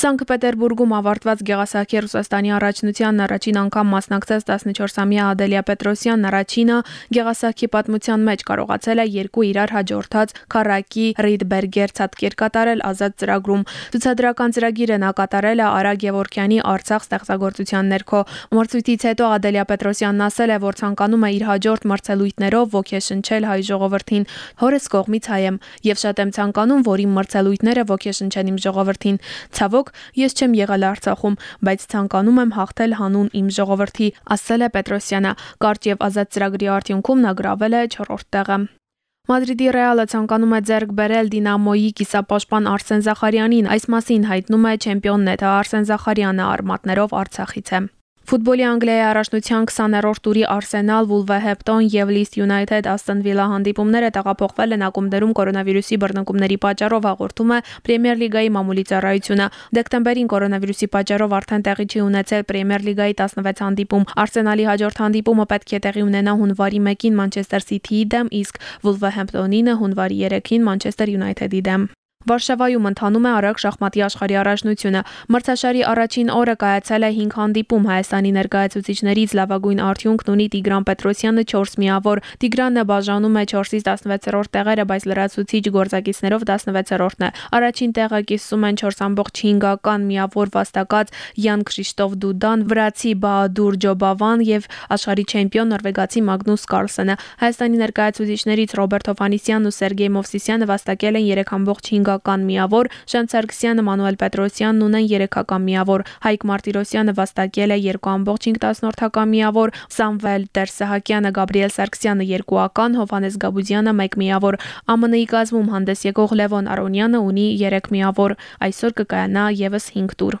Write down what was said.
Սանկտ Պետերբուրգում ավարտված Գեղասահքի Ռուսաստանի առաջնության առաջին անգամ մասնակցած 14-ամյա Ադելիա Պետրոսյանն առաջինը Գեղասահքի պատմության մեջ կարողացել է երկու իրար հաջորդած Քարակի Ռիդբերգեր ցածկեր կատարել ազատ ծրագրում։ Ցուցադրական ծրագիրը նա կատարել է Արա Գևորքյանի Արցախ ստեղծագործության ներքո։ Մրցույթից հետո Ադելիա Պետրոսյանն ասել է, որ ցանկանում է իր հաջորդ մրցելույթներով ոգեշնչել հայ ժողովրդին։ Հորս կողմից հայ եմ եւ շատ եմ ցանկանում, որ իմ մրցելույթները ոգեշնչեն իմ ժողովրդին։ Ցավոք Ես չեմ եղել Արցախում, բայց ցանկանում եմ հաղթել հանուն իմ ժողովրդի, ասել է Պետրոսյանը։ Կարճ եւ ազատ ծրագրի արդյունքում նա գրավել է 4-րդ տեղը։ Մադրիդի Ռեալը ցանկանում է ձեռք բերել Դինամոյի կիսապաշտպան Արսեն Զախարյանին։ Այս մասին հայտնում է չեմպիոննետը Արսեն Զախարյանը արմատներով Արցախից է։ Ֆուտբոլի Անգլիայի առաջնության 20-րդ տուրի Arsenal, Wolverhampton եւ Leeds United Aston Villa հանդիպումները տեղափոխվել են ակումբներում կորոնավիրուսի բռնկումների պատճառով հաղորդում է Պրեմիեր լիգայի մամուլի ծառայությունը։ Դեկտեմբերին կորոնավիրուսի պատճառով արդեն տեղի չի ունեցել Պրեմիեր լիգայի 16 հանդիպում։ Arsenal-ի հաջորդ հանդիպումը պետք է տեղի ունենա հունվարի 1-ին Manchester City-ի դեմ, իսկ Wolverhampton-ինը հունվարի 3-ին Manchester United-ի դեմ։ Վարշավայում ընթանում է արագ շախմատի աշխարհի առաջնությունը։ Մրցաշարի առաջին օրը կայացել է 5 հանդիպում Հայաստանի ներկայացուցիչներից լավագույն արդյունքն ունի Տիգրան Պետրոսյանը 4 միավոր։ Տիգրանը բաժանում է 4-ից 16-րդ տեղերը, բայց լրացուցիչ գործակիցներով 16-րդն է։ Առաջին տեղը կիսում են 4.5-ական միավոր վաստակած Յան Քրիշտոֆ Դուդան, վրացի Բահադուր Ջոբավան եւ աշխարհի չեմպիոն նորվեգացի Մագնուս Կարլսենը։ Հայաստանի ներկայացուցիչներից Ռոբերտ Հովանիսյանն ու Սերգեյ Մովսիսյանը վաստակել են 3.5 5-ական միավոր, Շան Սարգսյանը, Մանուել Պետրոսյանն ունեն 3-ական միավոր, Հայկ Մարտիրոսյանը վաստակել է 2.5-ական միավոր, Սամվել Տերսահակյանը, Գաբրիել Սարգսյանը 2-ական, Հովանես Գաբուզյանը 1 միավոր։ ԱՄՆ-ի կազմում հանդես եկող Լևոն Արոնյանը ունի 3 միավոր։ Այսօր կկայանա եւս 5 տուր։